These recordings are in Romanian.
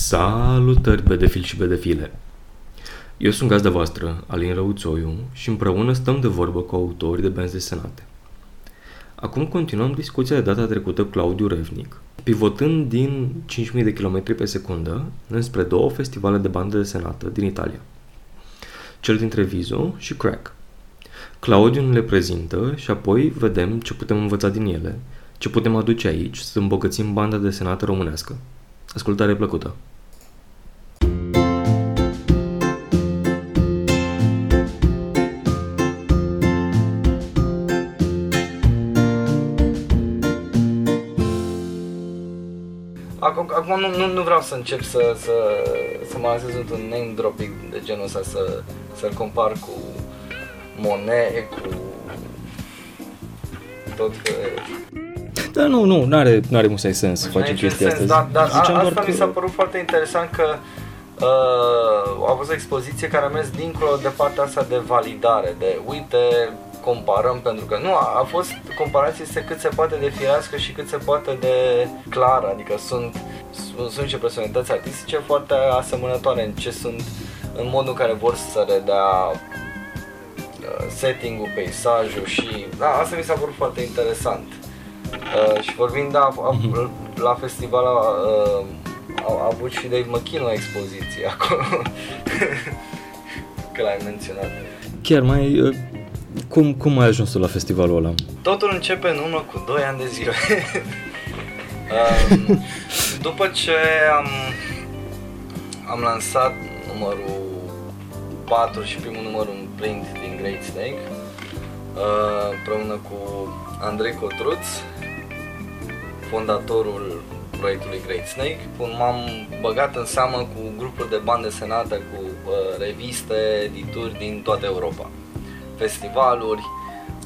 Salutări, bedefil și bedefile! Eu sunt gazda voastră, Alin Răuțoiu, și împreună stăm de vorbă cu autori de benzi desenate. Acum continuăm discuția de data trecută cu Claudiu Revnic, pivotând din 5000 de km pe secundă înspre două festivale de bandă desenată din Italia. Cel dintre Vizo și Crack. Claudiu ne le prezintă și apoi vedem ce putem învăța din ele, ce putem aduce aici să îmbogățim banda desenată românească. Ascultare plăcută! Acum, acum nu, nu, nu vreau să încep să, să, să mă lansez un name dropping de genul ăsta, să, să-l compar cu Monet, cu tot Da, nu, nu, nu are nu are musai sens să facem chestia sens, asta. Dar, dar Ziceam a, doar asta că- mi s-a părut foarte interesant că uh, a fost o expoziție care a mers dincolo de partea asta de validare, de uite, comparăm, pentru că nu, a, a fost, comparația este cât se poate de firească și cât se poate de clară, adică sunt, sunt, sunt niște personalități artistice foarte asemănătoare în ce sunt, în modul în care vor să redea uh, setting-ul, peisajul și da, asta mi s-a părut foarte interesant. Uh, și vorbind da, a, Mhm. la festival a, uh, a, a avut și Dave McKean o expoziție acolo. că l-ai menționat. Chiar mai... uh, Cum, cum ai ajuns tu la festivalul ăla? Totul începe în urmă cu 2 ani de zile. um, după ce am, am lansat numărul 4 și primul număr un print din Great Snake, uh, împreună cu Andrei Cotruț, fondatorul proiectului Great Snake, m-am băgat în seamă cu grupuri de bani desenate, cu uh, reviste, edituri din toată Europa, festivaluri,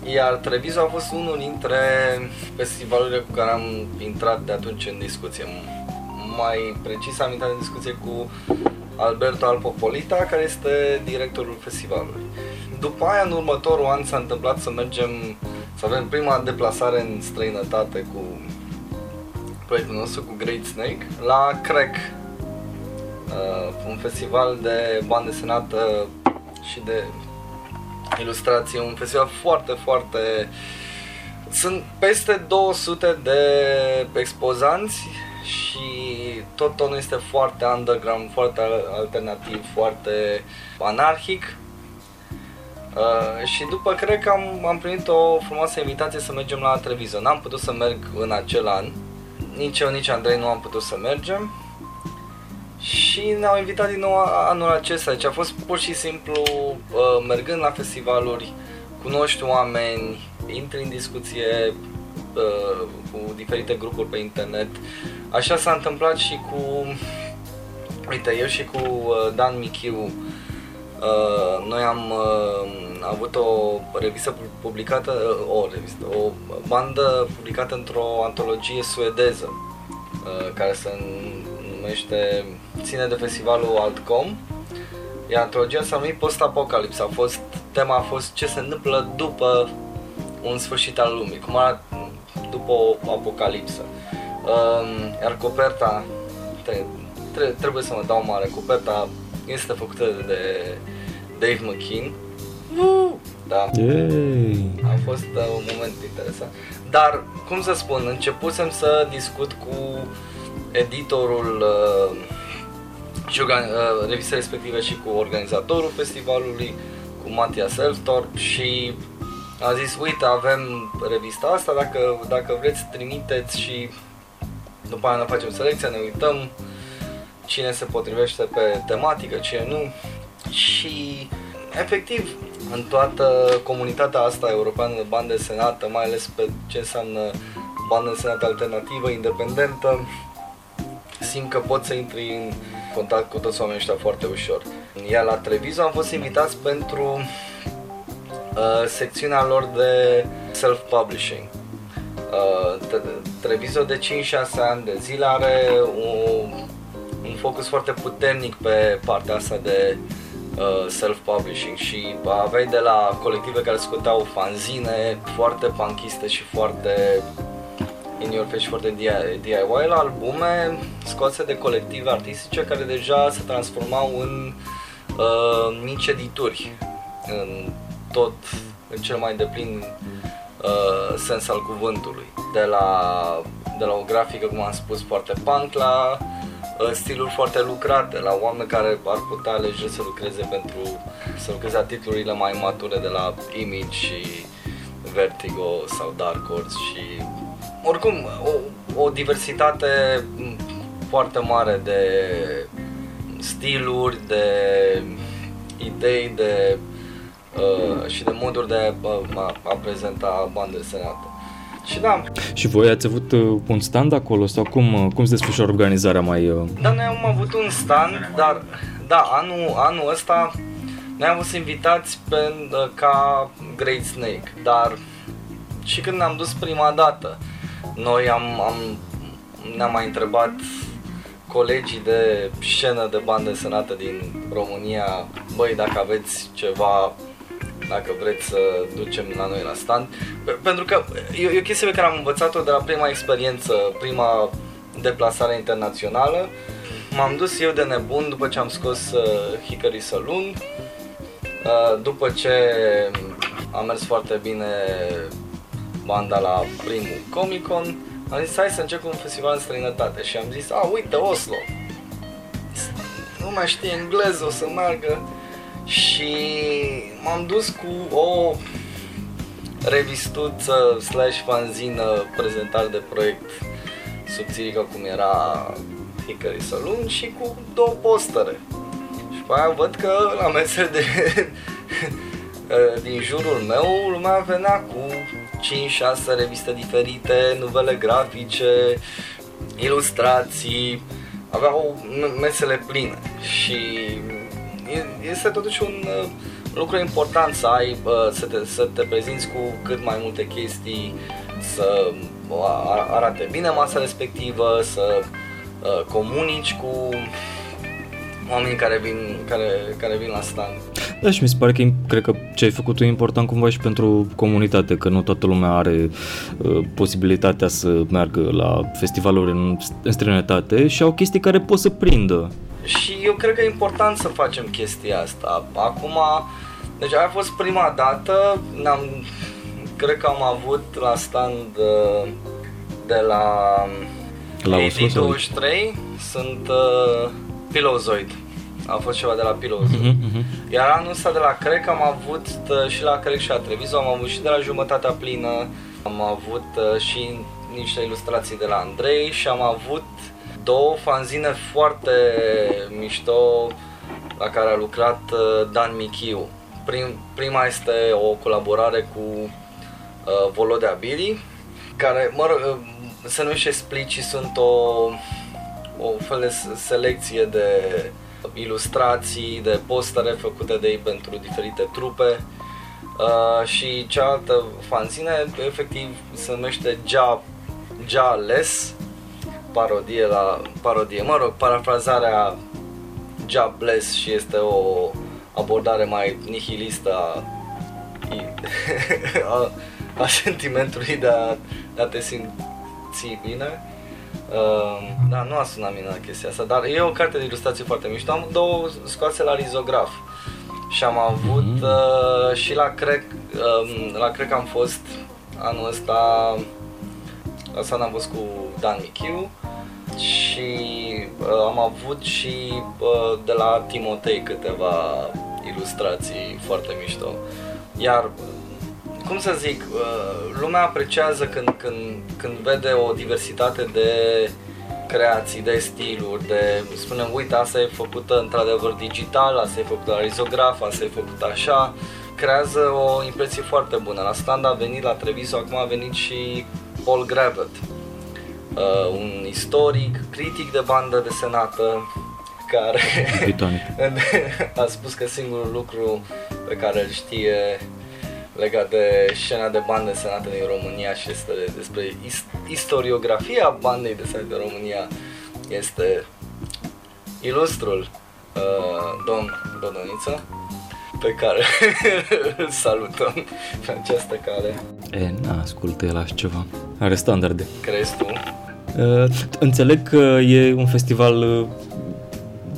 iar Treviso a fost unul dintre festivalurile cu care am intrat de atunci în discuție. Mai precis am intrat în discuție cu Alberto Alpopolita, care este directorul festivalului. După aia, în următorul an, s-a întâmplat să mergem, să avem prima deplasare în străinătate cu proiectul nostru, cu Great Snake, la Crack, uh, un festival de bandă desenată și de ilustrație, un festival foarte, foarte... Sunt peste 200 de expozanți și tot tonul este foarte underground, foarte alternativ, foarte anarhic. Uh, și după cred că am, am primit o frumoasă invitație să mergem la Treviso. N-am putut să merg în acel an, nici eu, nici Andrei nu am putut să mergem și ne-au invitat din nou a- anul acesta. Deci a fost pur și simplu uh, mergând la festivaluri, cunoști oameni, intri în discuție uh, cu diferite grupuri pe internet. Așa s-a întâmplat și cu, uite, eu și cu uh, Dan Michiu, uh, noi am uh, avut o revistă pu- publicată, uh, o revistă, o bandă publicată într-o antologie suedeză uh, care se numește, ține de festivalul Altcom, iar antologia s-a numit Post Apocalypse. A fost, tema a fost ce se întâmplă după un sfârșit al lumii, cum arată după o apocalipsă. Um, iar coperta, tre- tre- trebuie să mă dau mare, coperta este făcută de Dave McKean. Woo! Da, Yay! a fost uh, un moment interesant. Dar, cum să spun, începusem să discut cu editorul uh, și organ- uh, revistei respective și cu organizatorul festivalului, cu Matias Elftorp și a zis, uite, avem revista asta, dacă, dacă vreți trimiteți și după aia ne facem selecția, ne uităm cine se potrivește pe tematică, cine nu și efectiv în toată comunitatea asta europeană de bandă desenată, mai ales pe ce înseamnă bandă desenată alternativă, independentă, simt că pot să intri în contact cu toți oamenii ăștia foarte ușor. Iar la Treviso am fost invitați pentru uh, secțiunea lor de self-publishing. Uh, Tre- Treviso de 5-6 ani de zile are un, un focus foarte puternic pe partea asta de uh, self-publishing și aveai de la colective care scoteau fanzine foarte punkiste și foarte In Your Face for the DIY la albume scoase de colective artistice care deja se transformau în uh, mici edituri în tot, în cel mai deplin uh, sens al cuvântului. De la, de la o grafică, cum am spus, foarte punk la uh, stiluri foarte lucrate, la oameni care ar putea alege să lucreze pentru să lucreze la titlurile mai mature de la Image și Vertigo sau Dark Horse și oricum o, o diversitate foarte mare de stiluri, de idei, de uh, și de moduri de uh, a, a prezenta bandă desenată. Și da. Și voi ați avut uh, un stand acolo sau cum, uh, cum se desfășoară organizarea mai... Uh... Da, noi am avut un stand, dar da, anul, anul ăsta noi am fost invitați pe, uh, ca Great Snake, dar și când ne-am dus prima dată, noi am, am ne-am mai întrebat colegii de scenă de bandă senată din România, băi, dacă aveți ceva, dacă vreți să ducem la noi la stand. Pentru că e, e o chestie pe care am învățat-o de la prima experiență, prima deplasare internațională. M-am dus eu de nebun după ce am scos uh, Hickory Saloon, uh, după ce a mers foarte bine banda la primul Comic Con, am zis hai să încep un festival în străinătate și am zis, a, uite, Oslo. Nu mai știe engleză, o să meargă. Și m-am dus cu o revistuță slash fanzină prezentare de proiect subțirică cum era Hickory Saloon și cu două postere. Și pe aia văd că la mesele de din jurul meu lumea venea cu 5-6 reviste diferite, novele grafice, ilustrații, aveau mesele pline și este totuși un uh, lucru important să ai, uh, să te, să te prezinți cu cât mai multe chestii, să arate bine masa respectivă, să uh, comunici cu oamenii care vin, care, care vin la stand. Da, și mi se pare că cred că ce ai făcut tu e important cumva și pentru comunitate, că nu toată lumea are uh, posibilitatea să meargă la festivaluri în, în străinătate și au chestii care pot să prindă. Și eu cred că e important să facem chestia asta. Acum, deci a fost prima dată, am cred că am avut la stand uh, de la, la 23 sunt uh, Pilozoid a fost ceva de la Pillows. Uh-huh, uh-huh. Iar anul ăsta de la Crec am avut uh, și la Crec și la Treviso, am avut și de la Jumătatea Plină, am avut uh, și niște ilustrații de la Andrei și am avut două fanzine foarte mișto la care a lucrat uh, Dan Michiu. Prim, prima este o colaborare cu uh, Volodea Biri, care, mă rog, se numește Split și sunt o, o fel de selecție de ilustrații de postere făcute de ei pentru diferite trupe uh, și cealaltă fanzine efectiv se numește Ja, ja Less parodie la parodie, mă rog, parafrazarea Ja Bless și este o abordare mai nihilistă a, a, a sentimentului de a, de a te simți bine Uh, da, nu a sunat minunat chestia asta, dar e o carte de ilustrație foarte mișto. Am două scoase la rizograf și am avut mm-hmm. uh, și la cred, uh, la cred că am fost anul ăsta asta am fost cu Dan Michiu și uh, am avut și uh, de la Timotei câteva ilustrații foarte mișto. Iar cum să zic, uh, lumea apreciază când, când, când vede o diversitate de creații, de stiluri, de spunem, uite, asta e făcută într-adevăr digital, asta e făcută la risograf, asta e făcută așa, creează o impresie foarte bună. La stand a venit la Treviso, acum a venit și Paul Gravet, uh, un istoric, critic de bandă desenată, care a spus că singurul lucru pe care îl știe legat de scena de bandă desenată din România și este despre istoriografia bandei desenate din România este ilustrul uh, domn Dodoniță pe care îl salutăm pe această cale. E, n-ascultă el așa ceva. Are standarde. Crezi tu? Uh, înțeleg că e un festival uh,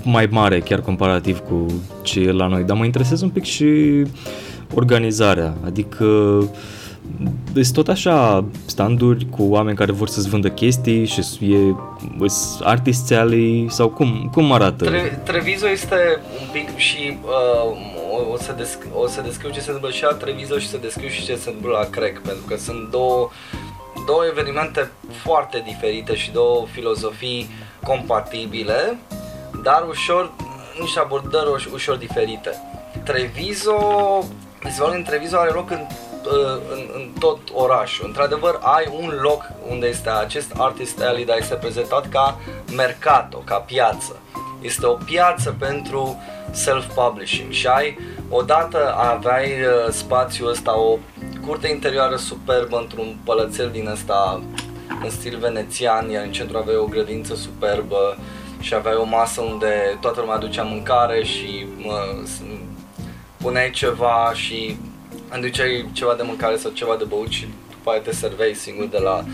mai mare, chiar comparativ cu ce e la noi, dar mă interesează un pic și organizarea, adică sunt tot așa standuri cu oameni care vor să-ți vândă chestii și e artist alley sau cum, cum arată? Tre- Trevizo este un pic și uh, o, să desc- o să descriu ce se întâmplă și la Trevizo și să descriu și ce se întâmplă la Crack, pentru că sunt două, două evenimente foarte diferite și două filozofii compatibile, dar ușor, niște abordări ușor diferite. Trevizo, festivalul din Trevizo are loc în Uh, în, în tot orașul. Într-adevăr, ai un loc unde este acest Artist Alley, dar este prezentat ca mercato, ca piață. Este o piață pentru self-publishing și ai, odată aveai uh, spațiul ăsta, o curte interioară superbă într-un pălățel din ăsta în stil venețian, iar în centru aveai o grădință superbă și aveai o masă unde toată lumea aducea mâncare și mă, puneai ceva și îmi duceai ceva de mâncare sau ceva de băut și după aia te servei singur de la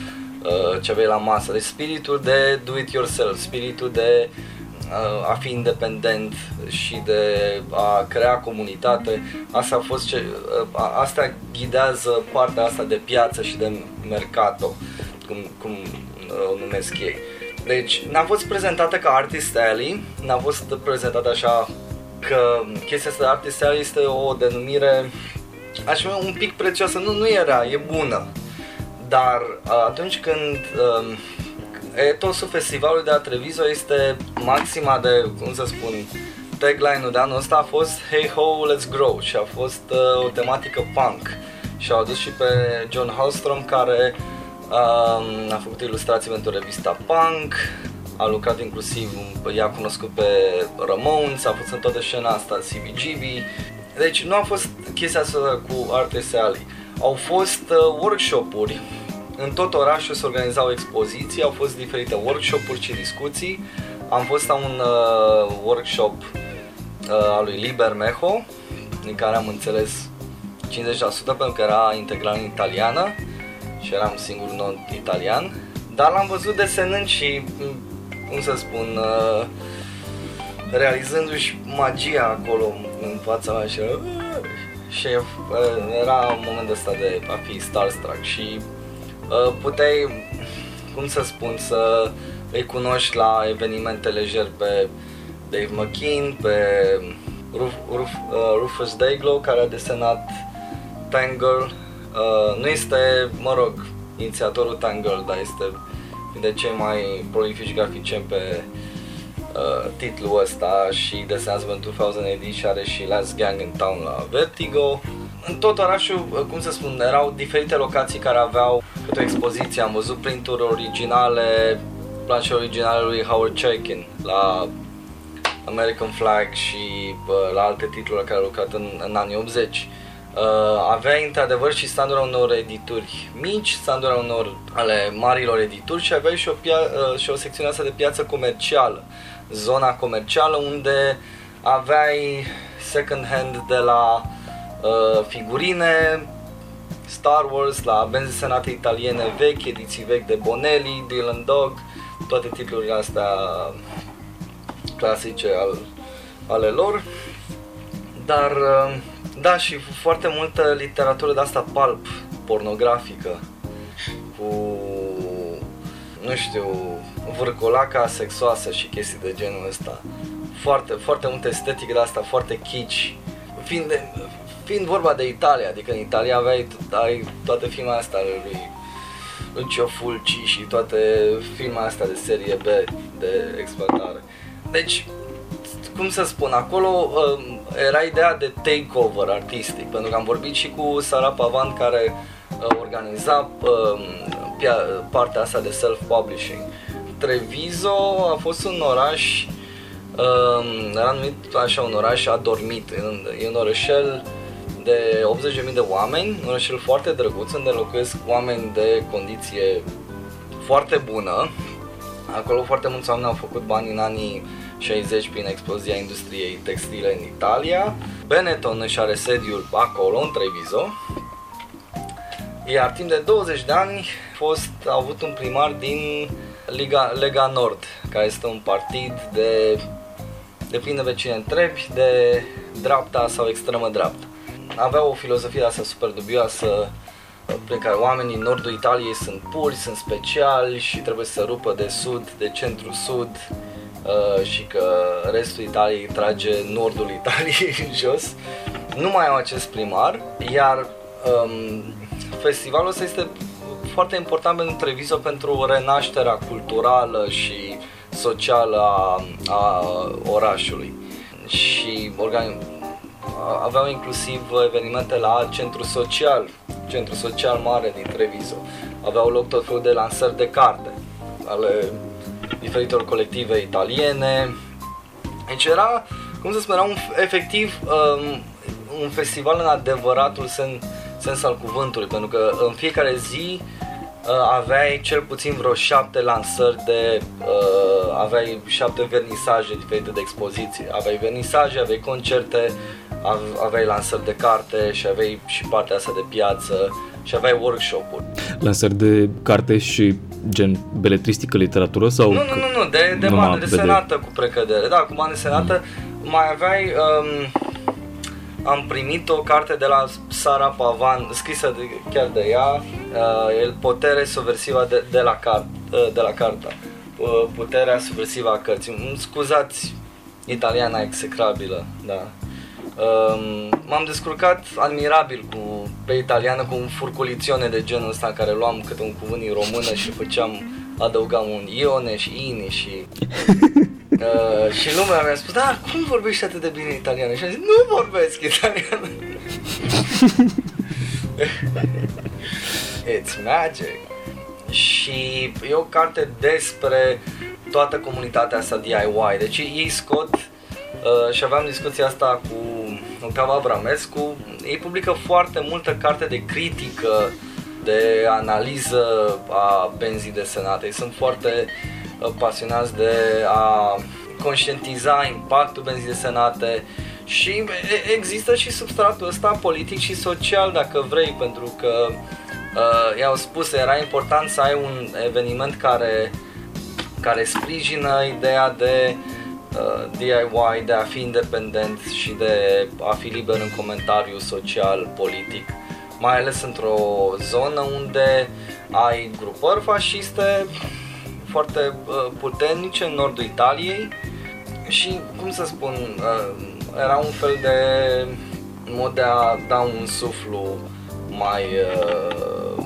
uh, ce aveai la masă. Deci spiritul de do it yourself, spiritul de uh, a fi independent și de a crea comunitate, asta a fost ce, uh, asta ghidează partea asta de piață și de mercato, cum, cum uh, o numesc ei. Deci n-a fost prezentată ca Artist Alley, n-a fost prezentată așa că chestia asta de Artist Alley este o denumire aș vrea un pic prețioasă, nu, nu era, e bună. Dar atunci când uh, etosul festivalului de la Treviso este maxima de, cum să spun, tagline-ul de anul ăsta a fost Hey Ho, Let's Grow și a fost uh, o tematică punk. Și au adus și pe John Hallstrom care uh, a făcut ilustrații pentru revista Punk, a lucrat inclusiv, i-a cunoscut pe Ramones, a fost în toată scena asta, CBGB deci nu a fost chestia asta cu Artist Alley. Au fost uh, workshop-uri în tot orașul se organizau expoziții, au fost diferite workshop-uri și discuții. Am fost la un uh, workshop uh, al lui Liber Meho, din care am înțeles 50% pentru că era integral în italiană și eram singurul non-italian, dar l-am văzut desenând și, cum să spun, uh, realizându-și magia acolo în fața mea și, și uh, era un moment ăsta de a fi starstruck și uh, puteai, cum să spun, să îi cunoști la evenimente lejer pe Dave McKean, pe Ruf, Ruf, uh, Rufus Dayglow care a desenat Tangirl. Uh, nu este, mă rog, inițiatorul Tangirl, dar este de cei mai prolifici graficieni pe uh, titlul ăsta și desenează pentru 2000 AD și are și Last Gang in Town la Vertigo. În tot orașul, uh, cum să spun, erau diferite locații care aveau câte o expoziție. Am văzut printuri originale, planșe originale lui Howard Chaykin la American Flag și uh, la alte titluri la care a lucrat în, în anii 80. Uh, avea într-adevăr și standuri unor edituri mici, standuri unor ale marilor edituri și avea și o, pia- uh, și o secțiune asta de piață comercială zona comercială unde aveai second hand de la uh, figurine, Star Wars, la benzi senate italiene vechi, ediții vechi de Bonelli, Dylan Dog, toate titlurile astea clasice al, ale lor. Dar, uh, da, și foarte multă literatură de asta pulp, pornografică, cu, nu știu, vârcolaca sexoasă și chestii de genul ăsta. Foarte, foarte multă estetică de asta, foarte kitsch. Fiind, de, fiind vorba de Italia, adică în Italia aveai ai toate filmele astea ale lui Lucio Fulci și toate filmele astea de serie B de exploatare. Deci, cum să spun, acolo um, era ideea de takeover artistic, pentru că am vorbit și cu Sara Pavan care uh, organiza uh, partea asta de self-publishing Treviso a fost un oraș, uh, era numit așa un oraș adormit, e un orășel de 80.000 de oameni, un orășel foarte drăguț, unde locuiesc oameni de condiție foarte bună. Acolo foarte mulți oameni au făcut bani în anii 60 prin explozia industriei textile în Italia. Benetton își are sediul acolo, în Treviso. Iar timp de 20 de ani a fost, a avut un primar din Liga, Lega Nord, care este un partid de depinde de cine întrebi, de dreapta sau extremă dreapta. Avea o filozofie asta super dubioasă prin care oamenii în nordul Italiei sunt puri, sunt speciali și trebuie să rupă de sud, de centru-sud uh, și că restul Italiei trage nordul Italiei în jos. Nu mai au acest primar, iar um, festivalul ăsta este foarte important pentru Treviso pentru renașterea culturală și socială a, a orașului. Și organ... aveau inclusiv evenimente la centru social, centru social mare din Treviso. Aveau loc tot felul de lansări de carte ale diferitor colective italiene. Deci era, cum să spun, era un, efectiv um, un festival în adevăratul sens, sens al cuvântului, pentru că în fiecare zi uh, aveai cel puțin vreo șapte lansări de, uh, aveai șapte vernisaje diferite de expoziții. Aveai vernisaje, aveai concerte, aveai lansări de carte și aveai și partea asta de piață și aveai workshop-uri. Lansări de carte și gen beletristică, literatură sau... Nu, nu, nu, nu de, de bandă desenată de... cu precădere. Da, cu bandă desenată mm. mai aveai... Um, am primit o carte de la Sara Pavan, scrisă de, chiar de ea, uh, El Potere Subversiva de, de, la, car, uh, de la carta. Uh, puterea subversivă a cărții. Scuzați italiana execrabilă, da. Um, m-am descurcat admirabil cu, pe italiană cu un furculițione de genul ăsta în care luam câte un cuvânt în română și făceam, adăugam un ione și ini și... Uh, și lumea mi-a spus, da, cum vorbești atât de bine italiană? Și am zis, nu vorbesc italiană. It's magic. Și e o carte despre toată comunitatea asta DIY. Deci ei scot uh, și aveam discuția asta cu Cava Abramescu, ei publică foarte multă carte de critică, de analiză a benzii desenate. Ei sunt foarte uh, pasionați de a conștientiza impactul benzii desenate și există și substratul ăsta politic și social dacă vrei, pentru că uh, i-au spus era important să ai un eveniment care care sprijină ideea de uh, DIY, de a fi independent și de a fi liber în comentariu social, politic, mai ales într-o zonă unde ai grupări fasciste foarte uh, puternice în nordul Italiei și, cum să spun, uh, era un fel de mod de a da un suflu mai uh,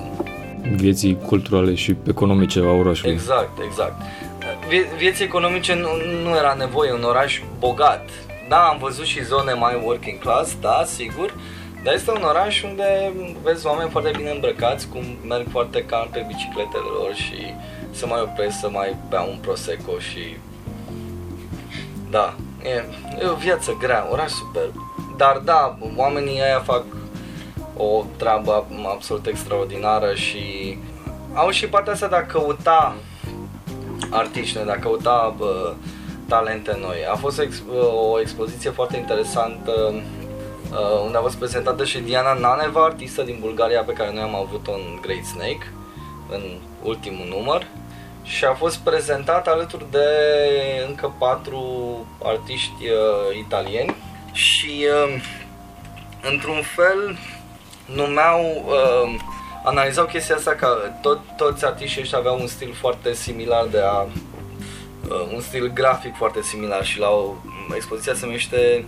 vieții culturale și economice a orașului. Exact, exact. Vie- vieții economice nu, nu era nevoie, un oraș bogat. Da, am văzut și zone mai working class, da, sigur, dar este un oraș unde vezi oameni foarte bine îmbrăcați, cum merg foarte calm pe bicicletele lor și să mai opresc să mai bea un prosecco și... Da, e, e o viață grea, oraș super. Dar da, oamenii aia fac o treabă absolut extraordinară și au și partea asta de a căuta artiști, de a căuta bă, talente noi. A fost ex, o expoziție foarte interesantă uh, unde a fost prezentată și Diana Naneva, artistă din Bulgaria pe care noi am avut-o în Great Snake, în ultimul număr și a fost prezentată alături de încă patru artiști uh, italieni și uh, într-un fel numeau, uh, analizau chestia asta că tot, toți artiștii ăștia aveau un stil foarte similar de a, uh, un stil grafic foarte similar și la o expoziție se numește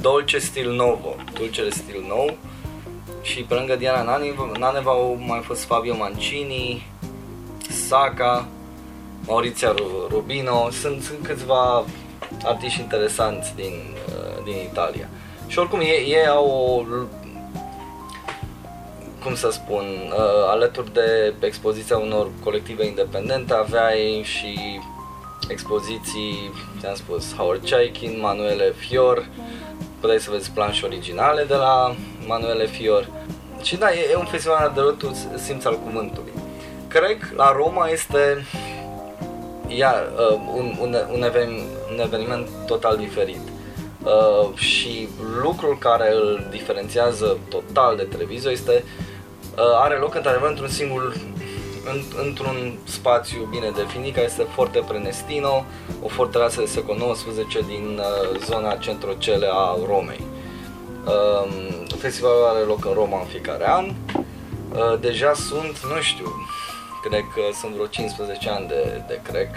Dolce Stil Novo, Dulcele Stil Nou. Și pe lângă Diana Naneva au mai fost Fabio Mancini, Saka, Maurizia Rubino, sunt, sunt câțiva artiști interesanți din, uh, din Italia. Și oricum ei, ei au o cum să spun, uh, alături de expoziția unor colective independente aveai și expoziții, ți-am spus, Howard Chaikin, Manuele Fior, puteai să vezi planșe originale de la Manuele Fior. Și da, e, e un festival de adevăratul simț al cuvântului. Cred la Roma este iar uh, un, un, un, even, un eveniment total diferit. Uh, și lucrul care îl diferențiază total de Treviso este are loc într-adevăr într-un singur într-un spațiu bine definit, care este Forte Prenestino, o fortăreață de secol XIX din uh, zona centrocele a Romei. Uh, festivalul are loc în Roma în fiecare an. Uh, deja sunt, nu știu, cred că sunt vreo 15 ani de, de crec.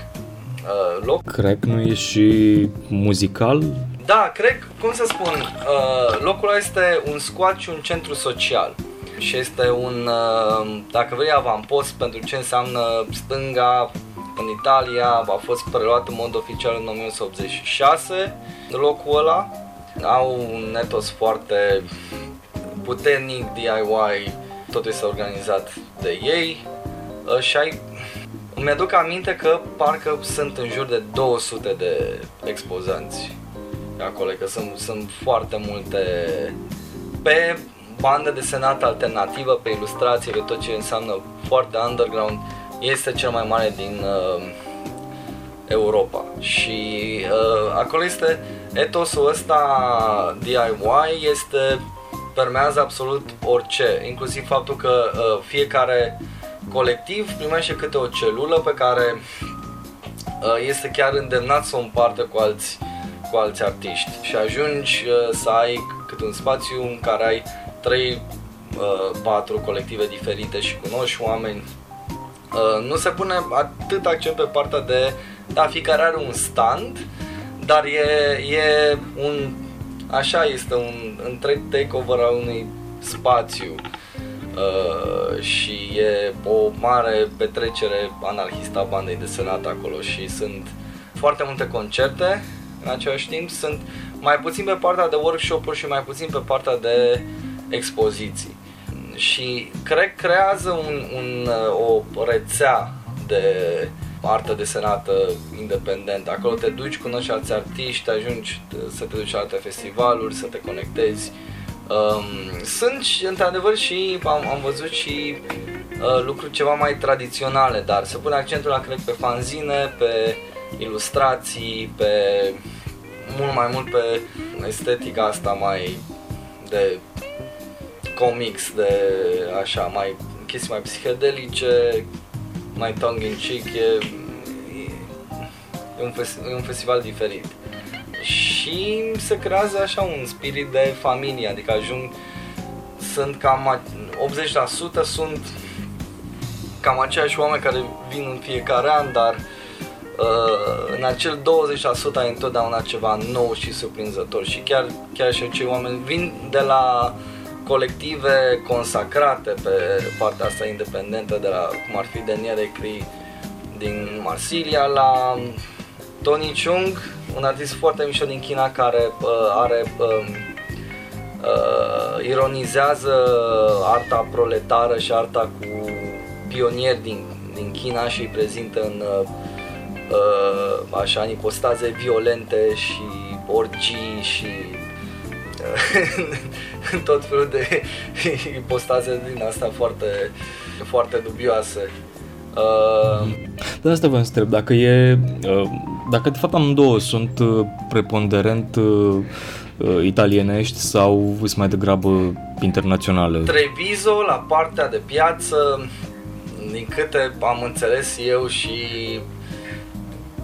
Uh, loc. Cred nu e și muzical? Da, cred, cum să spun, uh, locul este un squat și un centru social și este un, uh, dacă vrei, avampost pentru ce înseamnă stânga în Italia, a fost preluat în mod oficial în 1986 locul ăla. Au un etos foarte puternic, DIY, totul este organizat de ei uh, și ai îmi aduc aminte că parcă sunt în jur de 200 de expozanți acolo, că sunt, sunt foarte multe pe bandă desenată alternativă pe ilustrație, pe tot ce înseamnă foarte underground, este cel mai mare din uh, Europa. Și uh, acolo este etosul ăsta DIY, este permează absolut orice, inclusiv faptul că uh, fiecare colectiv primește câte o celulă pe care uh, este chiar îndemnat să o împartă cu alți, cu alți artiști și ajungi uh, să ai câte un spațiu în care ai 3, 4 uh, colective diferite și cunoști oameni. Uh, nu se pune atât accent pe partea de, da, fiecare are un stand, dar e, e un, așa este un întreg takeover al unui spațiu uh, și e o mare petrecere anarhistă a bandei desenată acolo și sunt foarte multe concerte în același timp, sunt mai puțin pe partea de workshop-uri și mai puțin pe partea de expoziții. Și cred creează un, un, o rețea de artă desenată independentă. Acolo te duci, cunoști alți artiști, ajungi să te duci la alte festivaluri, să te conectezi. Um, sunt într-adevăr și am, am văzut și uh, lucruri ceva mai tradiționale, dar se pune accentul la cred pe fanzine, pe ilustrații, pe mult mai mult pe estetica asta mai de comics de așa, mai chestii mai psihedelice, mai tongue in cheek, e, e, un, fes- e un festival diferit. Și se creează așa un spirit de familie, adică ajung, sunt cam 80% sunt cam aceiași oameni care vin în fiecare an, dar uh, în acel 20% ai întotdeauna ceva nou și surprinzător. Și chiar, chiar și acei oameni vin de la colective consacrate pe partea asta independentă, de la, cum ar fi Daniel Ecri din Marsilia, la Tony Chung, un artist foarte mișto din China care uh, are uh, uh, ironizează arta proletară și arta cu pionieri din, din China și îi prezintă în uh, uh, așa, în ipostaze violente și orgii și tot felul de ipostaze din asta foarte, foarte dubioase. Uh... De asta vă întreb, dacă e, uh, dacă de fapt amândouă sunt uh, preponderent uh, italienești sau sunt mai degrabă internaționale? Treviso la partea de piață, din câte am înțeles eu și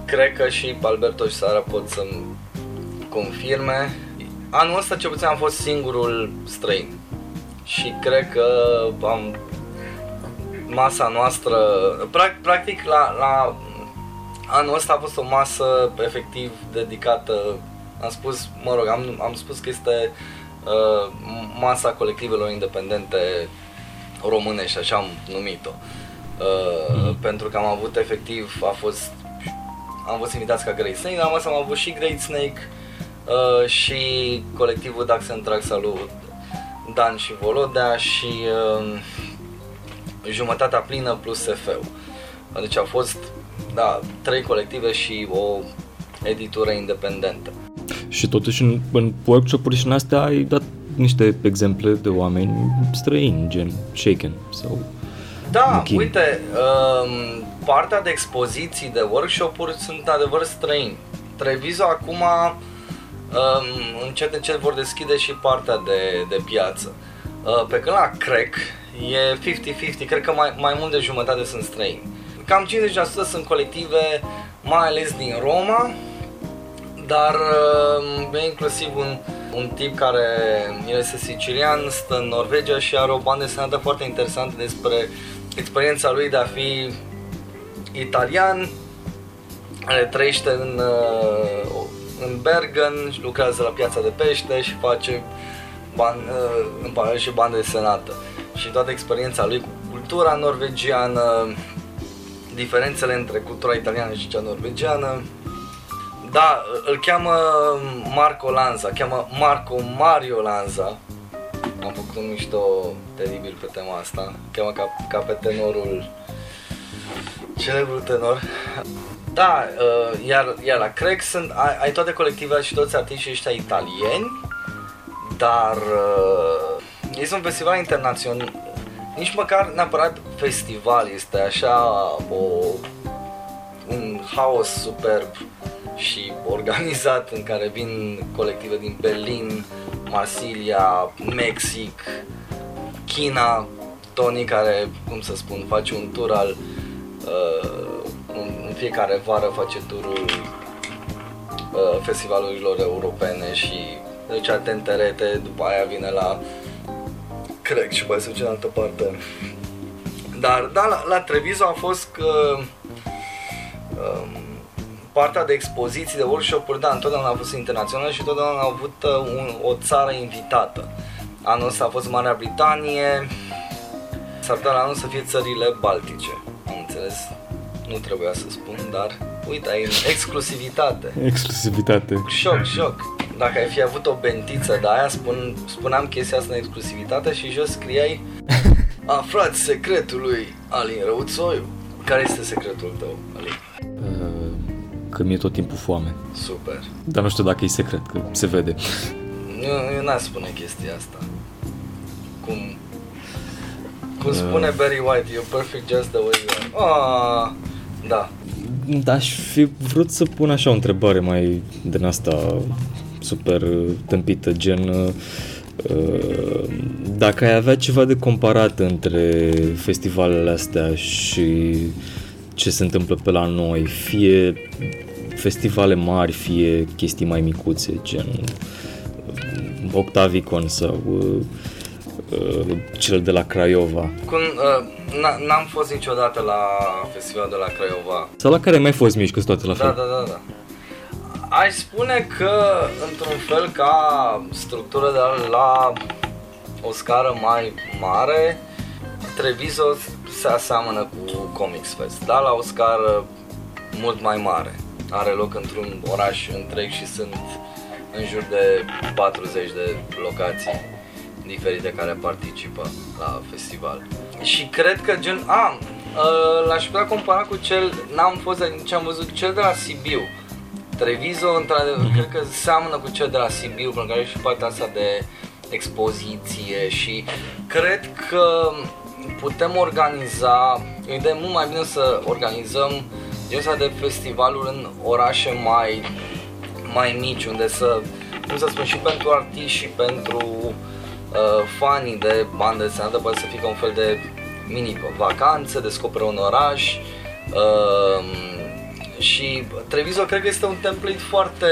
cred că și Alberto și Sara pot să-mi confirme, anul ăsta ce puțin am fost singurul străin și cred că am masa noastră, practic la, la anul ăsta a fost o masă efectiv dedicată, am spus, mă rog, am, am spus că este uh, masa colectivelor independente românești, așa am numit-o. Uh, mm-hmm. Pentru că am avut efectiv, a fost, am fost invitați ca Great Snake, am am avut și Great Snake, uh, și colectivul Dax and Trax al lui Dan și Volodea și uh, jumătatea plină plus SF-ul. Deci au fost da, trei colective și o editură independentă. Și totuși în, în workshop-uri și în astea ai dat niște exemple de oameni străini, gen Shaken sau Da, Mchin. uite, um, partea de expoziții, de workshop-uri sunt adevăr străini. Treviso acum um, încet încet vor deschide și partea de, de piață. Uh, pe când la Crack e 50-50, cred că mai, mai mult de jumătate sunt străini. Cam 50% sunt colective, mai ales din Roma, dar uh, e inclusiv un, un tip care este sicilian, stă în Norvegia și are o bandă desenată foarte interesantă despre experiența lui de a fi italian, care trăiește în, uh, în Bergen, lucrează la piața de pește și face bani, uh, în paralel și bandă desenată. Și toată experiența lui cu cultura norvegiană, diferențele între cultura italiană și cea norvegiană. Da, îl cheamă Marco Lanza, cheamă Marco Mario Lanza. Am făcut un mișto teribil pe tema asta. Cheamă ca, ca pe tenorul celebrul tenor. Da, uh, iar, iar la Craig sunt, ai, ai toate colectivele și toți artiștii ăștia italieni, dar uh, este un festival internațional, nici măcar neapărat festival, este așa o, un haos superb și organizat în care vin colective din Berlin, Marsilia, Mexic, China, Tony care, cum să spun, face un tur al uh, în, fiecare vară face turul uh, festivalurilor europene și deci Tenterete, după aia vine la Craig și mai se duce în altă parte. Dar da, la, la Treviso a fost că um, partea de expoziții, de workshop-uri, da, întotdeauna a fost internațional și întotdeauna a avut uh, un, o țară invitată. Anul ăsta a fost Marea Britanie, s-ar putea la anul să fie țările Baltice, am înțeles nu trebuia să spun, dar uite, ai exclusivitate. Exclusivitate. Șoc, șoc. Dacă ai fi avut o bentiță de aia, spun, spuneam chestia asta în exclusivitate și jos scriai Aflați secretul lui Alin Răuțoiu. Care este secretul tău, Alin? Uh, că mi-e tot timpul foame. Super. Dar nu știu dacă e secret, că se vede. Nu, eu n-aș spune chestia asta. Cum, cum spune uh. Barry White, you're perfect just the way you are. Ah, da. Aș fi vrut să pun așa o întrebare mai din asta super tâmpită, gen uh, dacă ai avea ceva de comparat între festivalele astea și ce se întâmplă pe la noi, fie festivale mari, fie chestii mai micuțe, gen Octavicon sau uh, cel de la Craiova. Cum, uh, n-am fost niciodată la festivalul de la Craiova. Sau la care mai fost mici, toate la fel. Da, da, da, da. Aș spune că, într-un fel, ca structură de la o scară mai mare, Treviso se aseamănă cu Comics Fest, dar la o scară mult mai mare. Are loc într-un oraș întreg și sunt în jur de 40 de locații diferite care participă la festival. Și cred că gen, a, uh, l-aș putea compara cu cel, n-am fost, ce am văzut, cel de la Sibiu. Treviso, într-adevăr, mm-hmm. cred că seamănă cu cel de la Sibiu, pentru că are și partea asta de expoziție și cred că putem organiza, o idee mult mai bine să organizăm genul de festivaluri în orașe mai, mai mici, unde să, cum să spun, și pentru artiști și pentru uh, fanii de bandă desenată poate să fie ca un fel de mini vacanță, descoperă un oraș uh, și Treviso cred că este un template foarte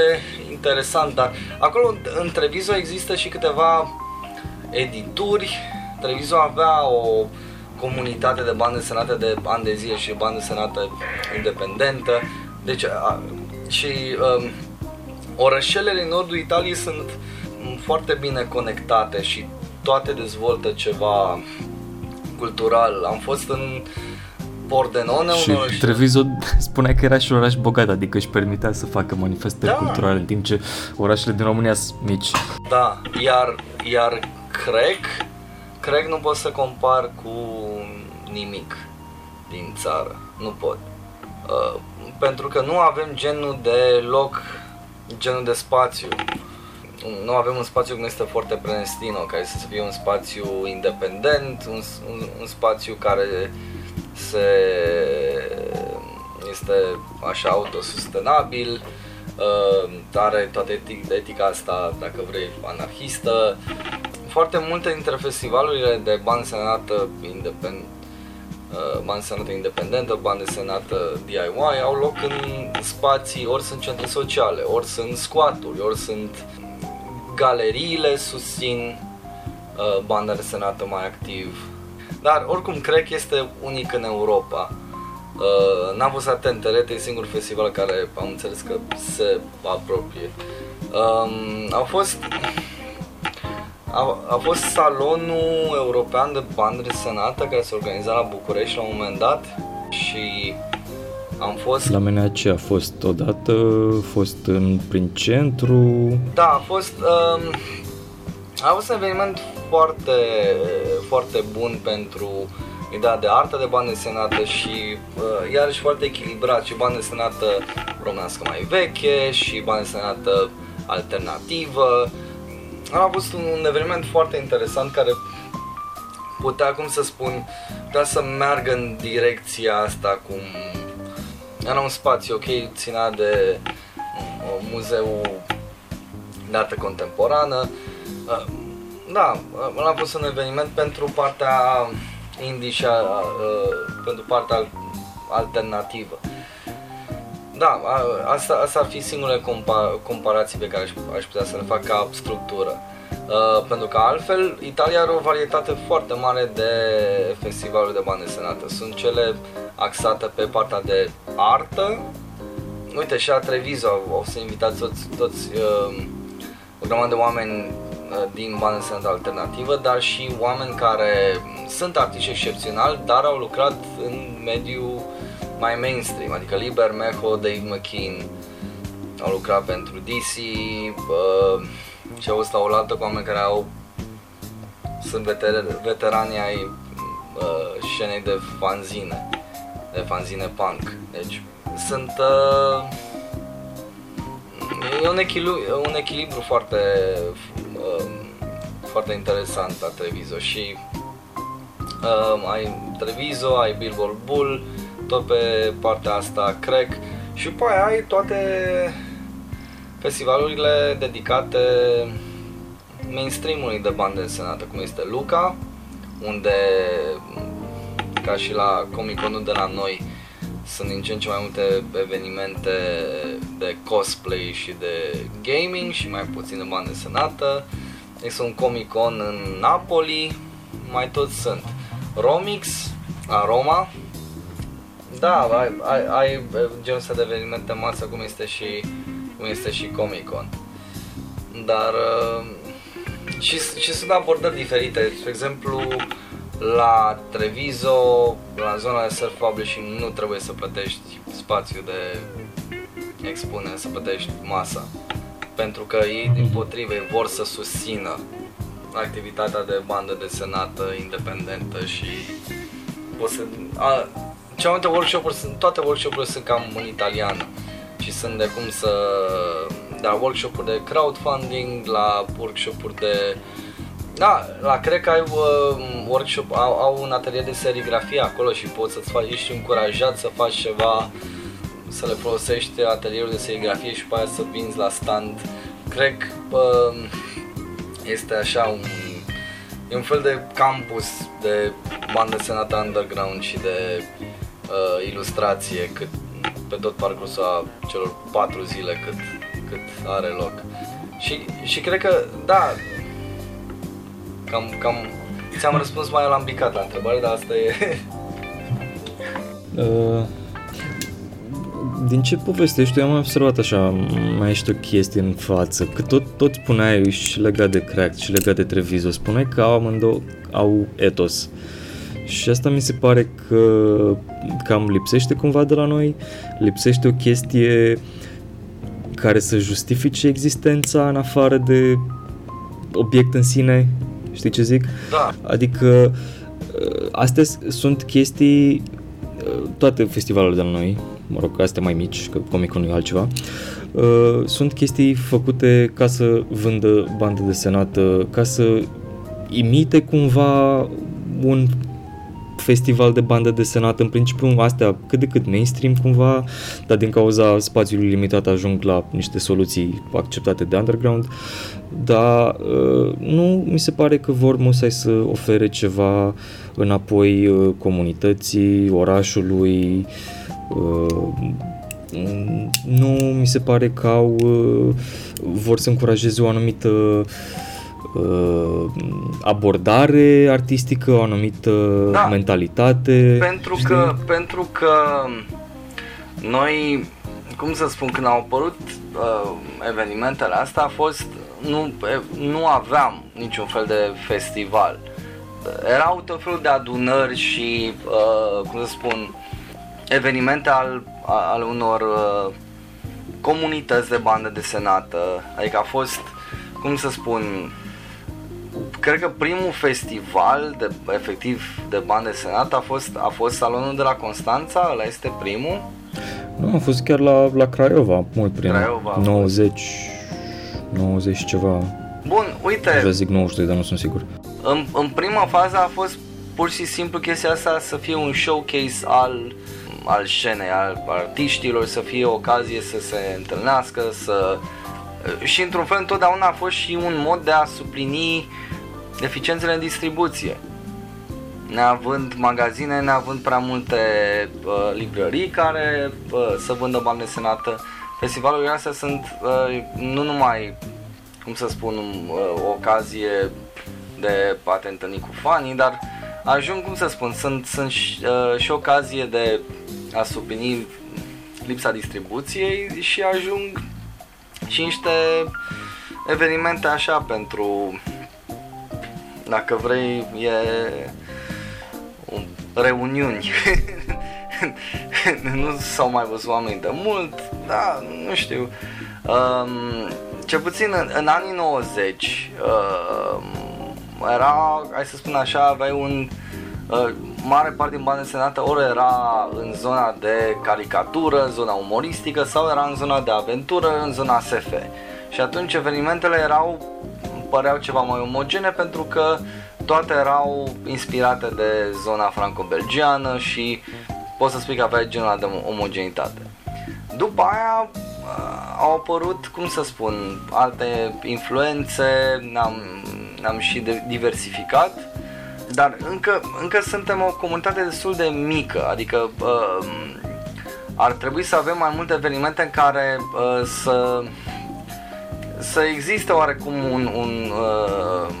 interesant, dar acolo în Treviso există și câteva edituri. Treviso avea o comunitate de bande desenate de ani de zile și bande desenate independentă. Deci, a, și um, orășelele din nordul Italiei sunt foarte bine conectate și toate dezvoltă ceva cultural. Am fost în Pordenone, și un oraș... Treviso spunea că era și un oraș bogat, adică își permitea să facă manifestări da. culturale, în timp ce orașele din România sunt mici. Da, iar, iar cred, cred nu pot să compar cu nimic din țară. Nu pot. Uh, pentru că nu avem genul de loc, genul de spațiu nu avem un spațiu cum este foarte Prenestino, care să fie un spațiu independent, un, un, un spațiu care se este așa autosustenabil, uh, are toată etic, etica asta, dacă vrei, anarhistă. Foarte multe dintre festivalurile de bandă senată independent, uh, bandă senată independentă, bandă senată DIY au loc în spații, ori sunt centre sociale, ori sunt squaturi, ori sunt galeriile susțin uh, banda desenată mai activ. Dar oricum cred că este unic în Europa. Uh, n-am fost atent, Terete e singurul festival care am înțeles că se apropie. Um, au fost a, a fost salonul european de bandă desenată care se organiza la București la un moment dat și am fost... La MNAC a fost odată, a fost în, prin centru... Da, a fost... Um, a fost un eveniment foarte, foarte bun pentru ideea de artă de bandă desenată și uh, iarăși foarte echilibrat și bandă desenată românească mai veche și bandă desenată alternativă. A fost un, un eveniment foarte interesant care putea, cum să spun, putea să meargă în direcția asta cum era un spațiu, ok, ținea de uh, muzeul de artă contemporană. Uh, da, uh, l-am pus un eveniment pentru partea indie și a, uh, pentru partea alternativă. Da, a, asta, asta ar fi singurele compa- comparații pe care aș, aș putea să le fac ca structură. Uh, pentru că altfel Italia are o varietate foarte mare de festivaluri de bandă desenată. Sunt cele axate pe partea de artă. Uite, și la Treviso au să invitați toți, toți uh, o grămadă de oameni uh, din bandă desenată alternativă, dar și oameni care sunt artiști excepționali, dar au lucrat în mediul mai mainstream, adică Liber Mecho, Dave McKean, au lucrat pentru DC, uh, și au la oaltă cu oameni care au sunt veter- veterani ai uh, scenei de fanzine, de fanzine punk. Deci sunt uh, e un echilibru, un echilibru foarte uh, foarte interesant la Treviso și uh, ai Treviso, ai Billboard Bull, tot pe partea asta crack și pe aia ai toate festivalurile dedicate mainstream-ului de bandă desenată, cum este Luca, unde, ca și la Comic Con de la noi, sunt din ce în ce mai multe evenimente de cosplay și de gaming și mai puțin de bandă desenată. Este un Comic Con în Napoli, mai toți sunt. Romix, la Roma, da, ai, ai, ai genul ăsta de evenimente masă cum este și cum este și Comic Con. Dar uh, și, și sunt abordări diferite. De exemplu, la Treviso, la zona de self-publishing, nu trebuie să plătești spațiu de expune, să plătești masa. Pentru că ei, din potrive, vor să susțină activitatea de bandă desenată independentă și o să... A, ce multe workshop-uri sunt, toate workshop-urile sunt cam în italiană și sunt de cum să da, workshop-uri de crowdfunding, la workshop-uri de da, la cred că ai uh, workshop, au, au un atelier de serigrafie acolo și poți să-ți faci, ești încurajat să faci ceva, să le folosești atelierul de serigrafie și pe aia să vinzi la stand. Cred că uh, este așa un, e un fel de campus de bandă senată underground și de uh, ilustrație cât pe tot parcursul a celor patru zile cât, cât are loc. Și, și cred că, da, cam, cam ți-am răspuns mai alambicat la întrebare, dar asta e... Uh, din ce povestești eu am observat așa, mai ești o chestie în față, că tot, tot spuneai și legat de Crack și legat de Treviso, spuneai că au amândouă au etos. Și asta mi se pare că cam lipsește cumva de la noi, lipsește o chestie care să justifice existența în afară de obiect în sine, știi ce zic? Da. Adică uh, astea sunt chestii, uh, toate festivalurile de la noi, mă rog, astea mai mici, că Comic Con e altceva, uh, sunt chestii făcute ca să vândă bandă desenată, ca să imite cumva un festival de bandă desenată, în principiu astea cât de cât mainstream cumva, dar din cauza spațiului limitat ajung la niște soluții acceptate de underground, dar uh, nu mi se pare că vor musai să ofere ceva înapoi uh, comunității, orașului, uh, nu mi se pare că au vor să încurajeze o anumită uh, abordare artistică, o anumită da, mentalitate. Pentru știi? că, pentru că noi, cum să spun, când au apărut uh, evenimentele astea, a fost, nu, nu aveam niciun fel de festival. Erau tot felul de adunări și, uh, cum să spun, evenimente al, al unor uh, comunități de bandă desenată, adică a fost, cum să spun, cred că primul festival de, efectiv de bandă desenată a fost, a fost salonul de la Constanța, ăla este primul. Nu, a fost chiar la, la Craiova, mult prin Craiova, 90, 90 ceva. Bun, uite. Vreau zic 92, dar nu sunt sigur. În, în prima fază a fost pur și simplu chestia asta să fie un showcase al al scenei, al artiștilor, să fie ocazie să se întâlnească, să... Și într-un fel întotdeauna a fost și un mod de a suplini deficiențele în distribuție. Neavând magazine, neavând prea multe uh, librării care uh, să vândă bani desenată, festivalurile astea sunt uh, nu numai, cum să spun, uh, o ocazie de a te întâlni cu fanii, dar ajung, cum să spun, sunt, sunt și, uh, și ocazie de a suplini lipsa distribuției și ajung și niște evenimente așa pentru dacă vrei e un, reuniuni nu s-au mai văzut oameni de mult da, nu știu um, ce puțin în, în anii 90 um, era, hai să spun așa, aveai un uh, mare parte din bani desenată ori era în zona de caricatură, în zona umoristică sau era în zona de aventură, în zona SF. Și atunci evenimentele erau, păreau ceva mai omogene pentru că toate erau inspirate de zona franco-belgiană și poți să spui că avea genul de omogenitate. După aia uh, au apărut, cum să spun, alte influențe, ne-am, ne-am și diversificat dar încă, încă suntem o comunitate destul de mică, adică uh, ar trebui să avem mai multe evenimente în care uh, să, să existe oarecum un, un, uh,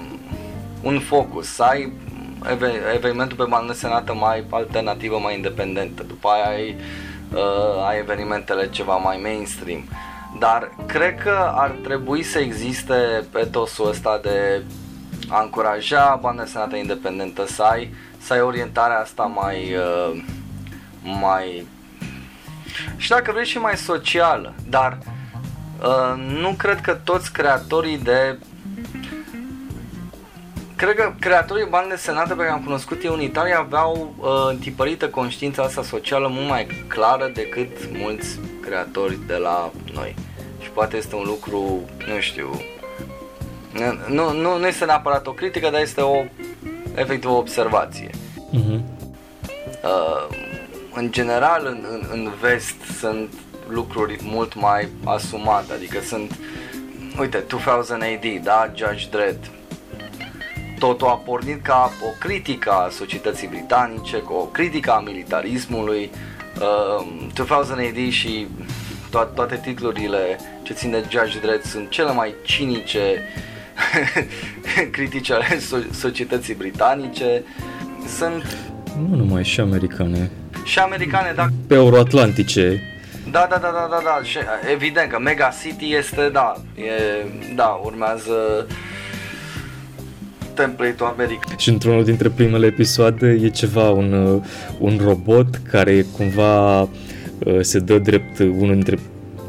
un focus, să ai evenimentul pe bandă senată mai alternativă, mai independentă, după aia ai, uh, ai evenimentele ceva mai mainstream. Dar cred că ar trebui să existe etosul ăsta de a încuraja banda desenată independentă să ai, să ai orientarea asta mai, uh, mai și dacă vrei și mai socială, dar uh, nu cred că toți creatorii de Cred că creatorii bani desenate pe care am cunoscut eu în Italia aveau uh, întipărită conștiința asta socială mult mai clară decât mulți creatori de la noi. Și poate este un lucru, nu știu, nu, nu, nu este neapărat o critică, dar este o efectiv o observație. Uh-huh. Uh, în general, în, în, în vest sunt lucruri mult mai asumate, adică sunt, uite, 2000 AD, da, Judge Dredd, totul a pornit ca o critică a societății britanice, cu o critică a militarismului, uh, 2000 AD și to- toate titlurile ce țin de Judge Dredd sunt cele mai cinice critici ale societății britanice. Sunt... Nu numai și americane. Și americane, da. Pe euroatlantice. Da, da, da, da, da, da. Și evident că Mega City este, da, e, da, urmează template-ul american. Și într-unul dintre primele episoade e ceva, un, un robot care cumva uh, se dă drept unul dintre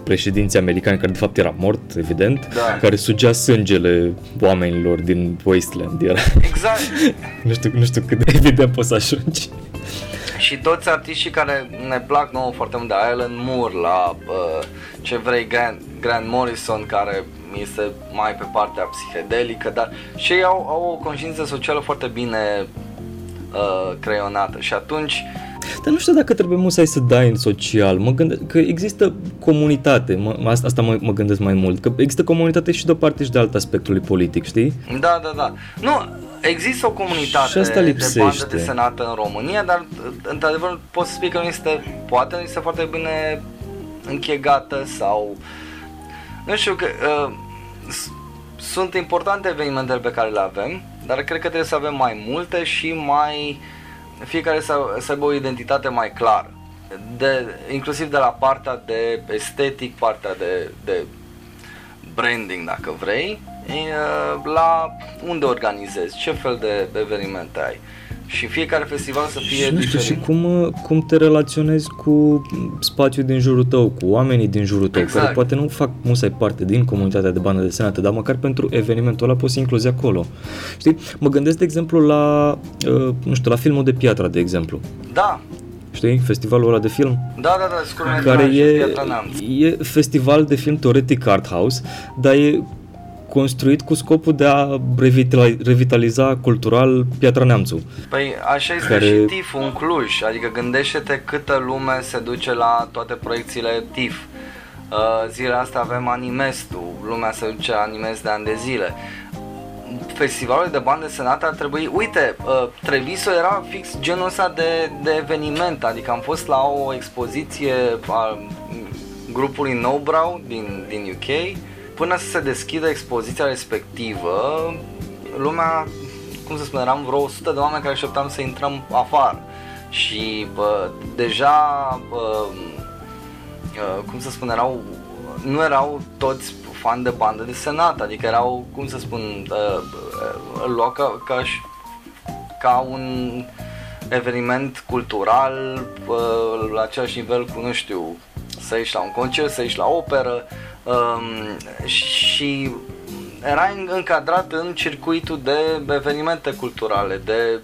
președinții americani, care de fapt era mort, evident, da. care sugea sângele oamenilor din Wasteland. Era. Exact. nu, știu, nu știu cât de evident poți să ajungi. Și toți artiștii care ne plac nouă foarte mult de Alan Moore, la uh, ce vrei Grant, Grant Morrison, care este mai pe partea psihedelică, dar și ei au, au o conștiință socială foarte bine uh, creionată și atunci dar nu știu dacă trebuie musai să dai în social. Mă gândesc că există comunitate, mă, asta mă, mă gândesc mai mult, că există comunitate și de o parte și de altă aspectului politic, știi? Da, da, da. Nu, există o comunitate și asta de bandă desenată în România, dar într-adevăr pot să spui că nu este, poate nu este foarte bine închegată sau nu știu că uh, sunt importante evenimentele pe care le avem, dar cred că trebuie să avem mai multe și mai fiecare să, să aibă o identitate mai clară. De, inclusiv de la partea de estetic, partea de, de branding, dacă vrei, la unde organizezi, ce fel de evenimente ai. Și fiecare festival să fie și nu știu, și cum, cum te relaționezi cu spațiul din jurul tău, cu oamenii din jurul tău, exact. care poate nu fac musai parte din comunitatea de bandă desenată, dar măcar pentru evenimentul ăla poți să incluzi acolo. Știi, mă gândesc de exemplu la, uh, nu știu, la filmul de piatră, de exemplu. Da, știi? Festivalul ăla de film. Da, da, da, care e, e festival de film teoretic art house, dar e construit cu scopul de a revitaliza cultural Piatra Neamțu. Păi așa este care... și TIF în Cluj, adică gândește-te câtă lume se duce la toate proiecțiile TIF. Uh, zilele astea avem Animestu, lumea se duce la Animest de ani de zile. Festivalul de bani desenate ar trebui, uite, uh, Treviso era fix genul ăsta de, de eveniment, adică am fost la o expoziție a grupului Nobrow din, din UK până să se deschidă expoziția respectivă, lumea, cum să spun, eram vreo 100 de oameni care așteptam să intrăm afară. Și bă, deja, bă, cum să spun, erau, nu erau toți fani de bandă de senat, adică erau, cum să spun, lua ca, ca, ca un eveniment cultural la același nivel cu, nu știu, să ieși la un concert, să ieși la operă, um, și era încadrat în circuitul de evenimente culturale, de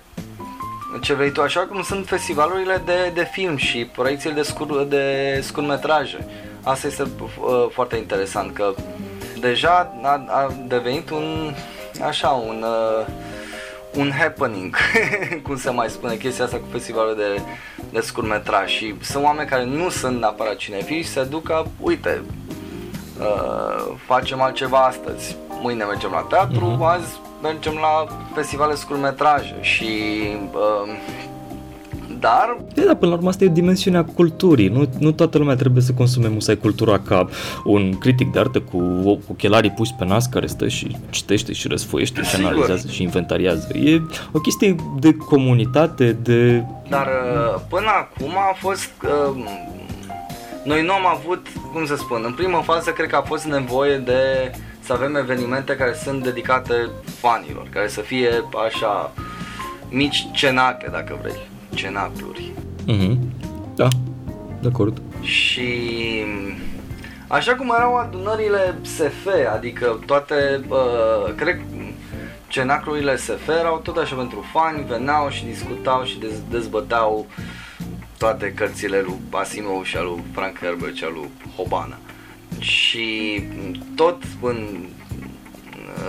ce vrei tu, așa cum sunt festivalurile de, de film și proiecțiile de, scur, de scurmetraje. Asta este uh, foarte interesant, că deja a, a devenit un, așa, un, uh, un happening, cum se mai spune chestia asta cu festivalul de, de scurmetraj și sunt oameni care nu sunt neapărat cinefili și se duc ca, uite, uh, facem altceva astăzi, mâine mergem la teatru, uh-huh. azi mergem la festivale scurmetraje și uh, dar... De, da, până la urmă asta e dimensiunea culturii. Nu, nu toată lumea trebuie să consume musai cultura ca un critic de artă cu ochelarii puși pe nas care stă și citește și răsfoiește și analizează și inventariază. E o chestie de comunitate, de... Dar uh, până acum a fost... Uh, noi nu am avut, cum să spun, în prima fază cred că a fost nevoie de să avem evenimente care sunt dedicate fanilor, care să fie așa mici cenacle, dacă vrei, cenacluri. Mhm. Da, de acord. Și așa cum erau adunările SF, adică toate, uh, cred cenaclurile SF erau tot așa pentru fani, veneau și discutau și dez- dezbăteau toate cărțile lui Asimov și al lui Frank Herbert și al lui Hobana. Și tot în,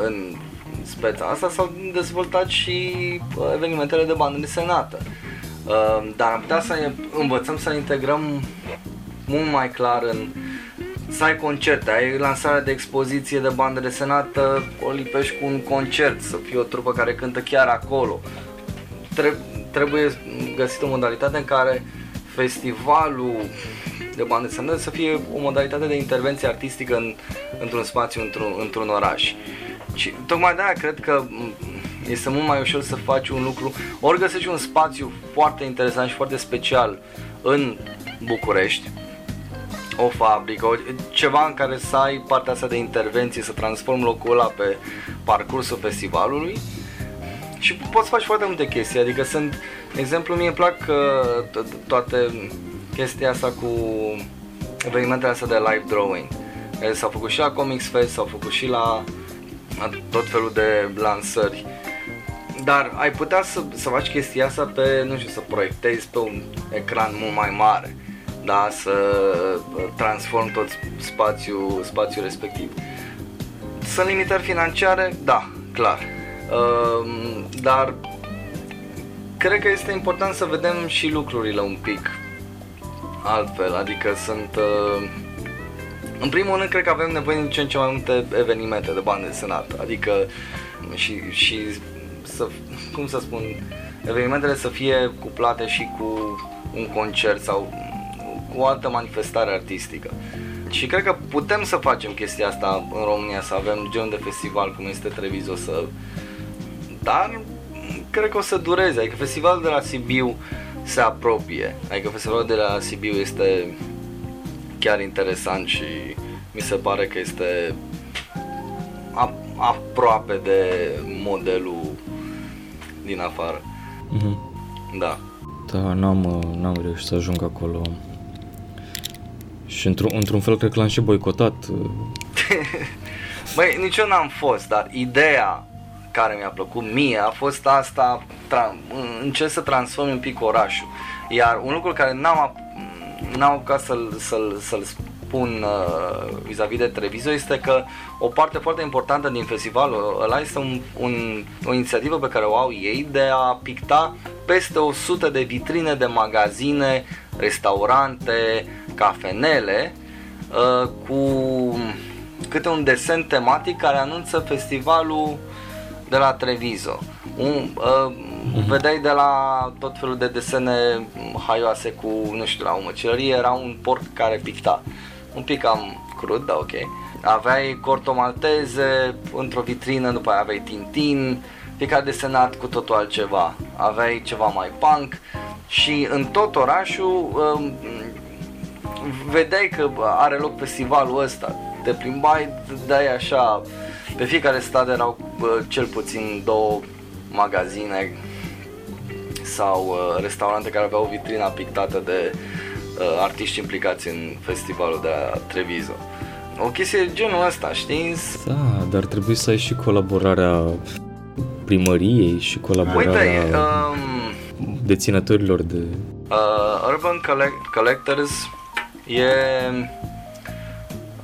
în speța asta s-au dezvoltat și uh, evenimentele de bandă desenată. Uh, dar am putea să învățăm să integrăm mult mai clar în să ai concerte, ai lansarea de expoziție de bandă desenată, o lipești cu un concert, să fie o trupă care cântă chiar acolo. trebuie găsit o modalitate în care festivalul de bandă desenată să fie o modalitate de intervenție artistică în, într-un spațiu, într-un, într-un oraș. Și tocmai de aia cred că este mult mai ușor să faci un lucru, ori găsești un spațiu foarte interesant și foarte special în București, o fabrică, o, ceva în care să ai partea asta de intervenție, să transformi locul ăla pe parcursul festivalului și poți face foarte multe chestii, adică sunt, de exemplu, mie îmi plac uh, toate chestia asta cu evenimentele astea de live drawing. Ele s-au făcut și la Comics Fest, s-au făcut și la tot felul de lansări. Dar ai putea să, să faci chestia asta pe, nu știu, să proiectezi pe un ecran mult mai mare, da, să transform tot spațiul, spațiul respectiv. Sunt limitări financiare? Da, clar. Uh, dar cred că este important să vedem și lucrurile un pic altfel, adică sunt... Uh, în primul rând, cred că avem nevoie din ce în ce mai multe evenimente de bani de senat, adică și, și să, cum să spun, evenimentele să fie cuplate și cu un concert sau cu o altă manifestare artistică. Și cred că putem să facem chestia asta în România, să avem genul de festival cum este Treviso, să... Dar cred că o să dureze, adică festivalul de la Sibiu se apropie, adică festivalul de la Sibiu este chiar interesant și mi se pare că este aproape de modelul din afară. Mm-hmm. Da. Da, n-am, n-am reușit să ajung acolo. Și într-un, într-un fel cred că l-am și boicotat. Băi, nici eu n-am fost, dar ideea care mi-a plăcut mie a fost asta, tra- încerc să transform un pic orașul. Iar un lucru care n-am, n-am apucat să-l, să-l, să-l spun uh, vis-a-vis de Treviso este că o parte foarte importantă din festivalul ăla este un, un, o inițiativă pe care o au ei de a picta peste 100 de vitrine de magazine, restaurante, cafenele uh, cu câte un desen tematic care anunță festivalul de la Treviso. Un, uh, uh-huh. Vedeai de la tot felul de desene haioase cu, nu știu, la o măcelărie era un porc care picta. Un pic cam crud, da, ok. Aveai corto malteze într-o vitrină, după aia aveai Tintin, fiecare desenat cu totul altceva. Aveai ceva mai punk și în tot orașul um, vedeai că are loc festivalul ăsta. Te plimbai, dai așa, pe fiecare stad erau cel puțin două magazine sau uh, restaurante care aveau vitrina pictată de uh, artiști implicați în festivalul de la Treviso. O chestie de genul ăsta, știi? Da, dar trebuie să ai și colaborarea primăriei și colaborarea Uite, um, deținătorilor de... Uh, Urban Collect- Collectors e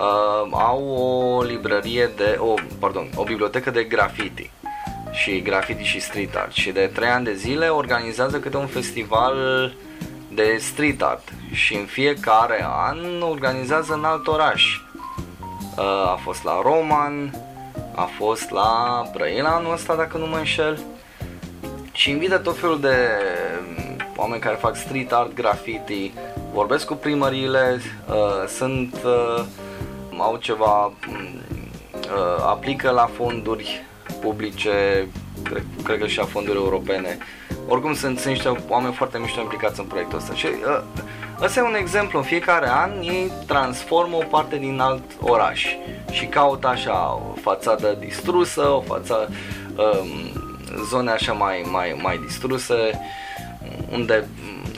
uh, au o librărie de, o, pardon, o bibliotecă de graffiti. Și graffiti și street art. Și de 3 ani de zile organizează câte un festival de street art. Și în fiecare an organizează în alt oraș. Uh, a fost la Roman, a fost la Brăila anul ăsta dacă nu mă înșel. Și invită tot felul de oameni care fac street art, graffiti, vorbesc cu primăriile, uh, sunt, uh, au ceva, uh, aplică la fonduri publice, cred, cred că și la fonduri europene. Oricum sunt, sunt niște oameni foarte mișto implicați în proiectul ăsta. Și uh, ăsta e un exemplu, în fiecare an ei transformă o parte din alt oraș și caută așa o fațadă distrusă, o fațadă, um, zone așa mai, mai, mai distruse, unde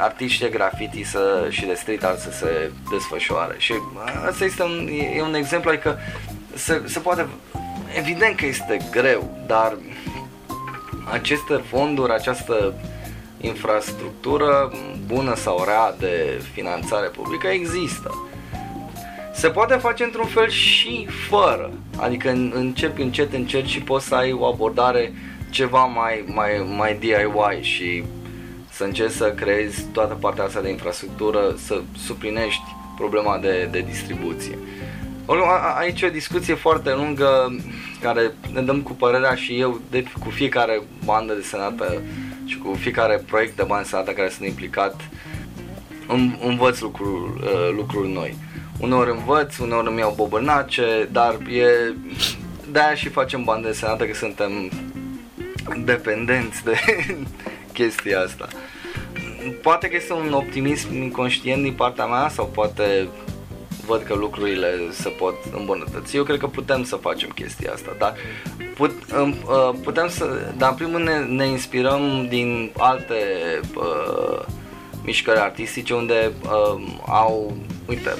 artiști de graffiti să, și de street art să se desfășoare. Și asta este un, e un exemplu, adică se, se poate, evident că este greu, dar aceste fonduri, această infrastructură bună sau rea de finanțare publică există. Se poate face într-un fel și fără, adică începi încet încet și poți să ai o abordare ceva mai, mai, mai DIY și să încerci să creezi toată partea asta de infrastructură, să suplinești problema de, de distribuție. Aici e o discuție foarte lungă care ne dăm cu părerea și eu de, cu fiecare bandă de senată și cu fiecare proiect de bandă de senată care sunt implicat în, învăț lucruri, uh, lucruri noi. Uneori învăț, uneori îmi iau bobănace, dar e de-aia și facem bandă de senată că suntem dependenți de chestia asta. Poate că este un optimism inconștient din partea mea sau poate văd că lucrurile se pot îmbunătăți. Eu cred că putem să facem chestia asta, dar put, uh, putem să, dar în primul ne, ne inspirăm din alte uh, mișcări artistice unde uh, au, uite,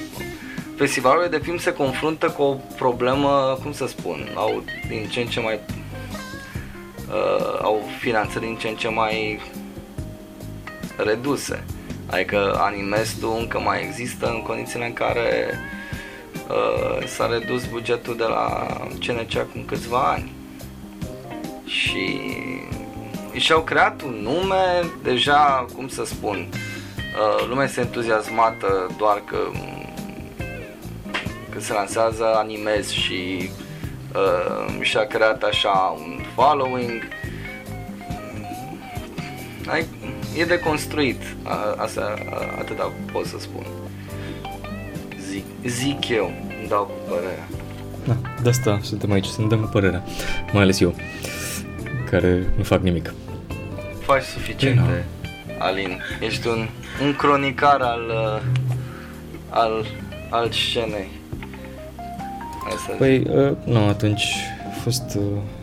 festivalurile de film se confruntă cu o problemă, cum să spun, au din ce în ce mai uh, au finanțări din ce în ce mai reduse. Adică Animestul încă mai există în condițiile în care uh, s-a redus bugetul de la CNC acum câțiva ani. Și și-au creat un nume, deja, cum să spun, uh, lumea este entuziasmată doar că că se lansează animez și uh, și-a creat așa un following. Ai, e de construit. Asta atâta pot să spun. Zic, zic eu îmi dau cu părerea. Da, de asta suntem aici, să ne dăm cu părerea. Mai ales eu care nu fac nimic. Faci suficiente da. Alin. Ești un, un cronicar al uh, al, al scenei. Asta păi, uh, nu, atunci a fost, uh, a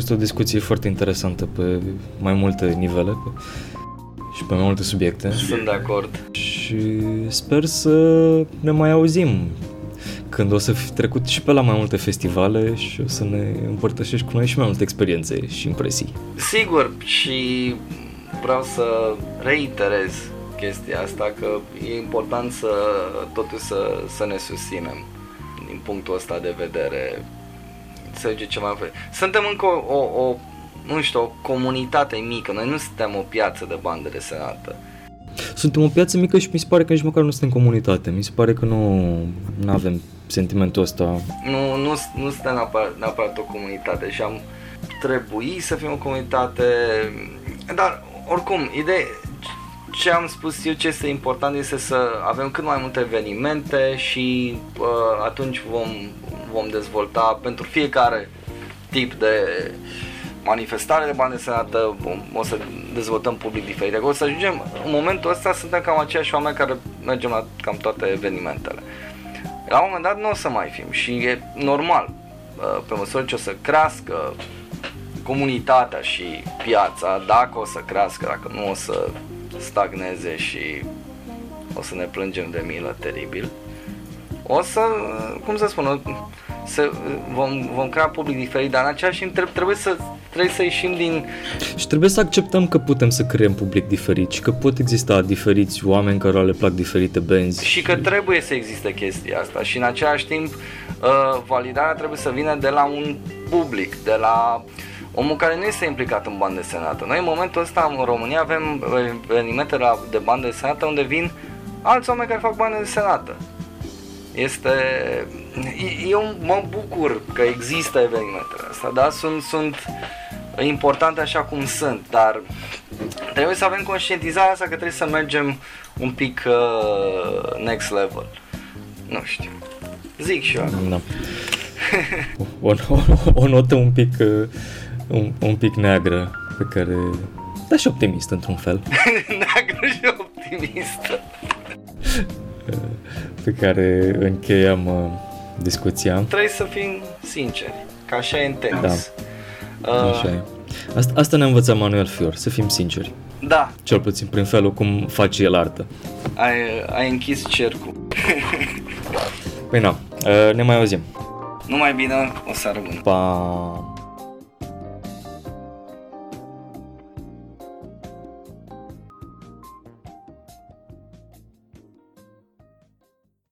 fost o discuție foarte interesantă pe mai multe nivele pe, și pe mai multe subiecte. Sunt de acord. Și sper să ne mai auzim când o să fi trecut și pe la mai multe festivale și o să ne împărtășești cu noi și mai multe experiențe și impresii. Sigur, și vreau să reiterez chestia asta, că e important să totuși să, să ne susținem din punctul ăsta de vedere. Înțelege ce mai Suntem încă o, o, o, nu știu, o comunitate mică. Noi nu suntem o piață de bandă desenată. Suntem o piață mică și mi se pare că nici măcar nu suntem comunitate. Mi se pare că nu avem sentimentul ăsta. Nu, nu, nu suntem neapărat, neapărat o comunitate și am trebui să fim o comunitate, dar oricum, ideea, ce am spus eu ce este important este să avem cât mai multe evenimente și uh, atunci vom, vom dezvolta pentru fiecare tip de manifestare de bani desenată, o să dezvoltăm public diferit. Dacă o să ajungem, în momentul ăsta suntem cam aceiași oameni care mergem la cam toate evenimentele. La un moment dat nu o să mai fim și e normal, uh, pe măsură ce o să crească comunitatea și piața, dacă o să crească, dacă nu o să stagneze și o să ne plângem de milă teribil. O să, cum să spun, să, vom, vom crea public diferit, dar în același timp trebuie să, trebuie să ieșim din... Și trebuie să acceptăm că putem să creăm public diferit și că pot exista diferiți oameni care le plac diferite benzi. Și că trebuie să existe chestia asta și în același timp uh, validarea trebuie să vină de la un public, de la uh, omul care nu este implicat în bandă desenată. Noi în momentul ăsta în România avem evenimente de bandă desenată unde vin alți oameni care fac bandă desenată. Este... Eu mă bucur că există evenimentele astea, da? Sunt, sunt importante așa cum sunt, dar trebuie să avem conștientizarea asta că trebuie să mergem un pic uh, next level. Nu știu. Zic și eu. Da. o, o, o notă un pic uh, un, un pic neagră pe care... Da, și optimist într-un fel. neagră și optimistă. pe care încheiem uh, discuția. Trebuie să fim sinceri, ca așa e în tenis. Da. Uh, așa e. Asta, asta ne-a învățat Manuel Fior, să fim sinceri. Da. Cel puțin prin felul cum face el artă. Ai, ai închis cercul. păi na, uh, ne mai auzim. Numai bine, o să rămân. Pa!